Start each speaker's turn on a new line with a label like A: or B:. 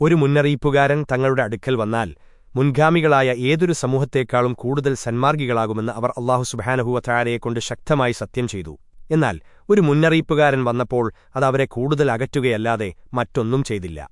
A: ഒരു മുന്നറിയിപ്പുകാരൻ തങ്ങളുടെ അടുക്കൽ വന്നാൽ മുൻഗാമികളായ ഏതൊരു സമൂഹത്തേക്കാളും കൂടുതൽ സന്മാർഗികളാകുമെന്ന് അവർ അള്ളാഹു സുബാനഹുവത്തായാലെക്കൊണ്ട് ശക്തമായി സത്യം ചെയ്തു. എന്നാൽ ഒരു മുന്നറിയിപ്പുകാരൻ വന്നപ്പോൾ അത് അവരെ കൂടുതൽ അകറ്റുകയല്ലാതെ മറ്റൊന്നും ചെയ്തില്ല.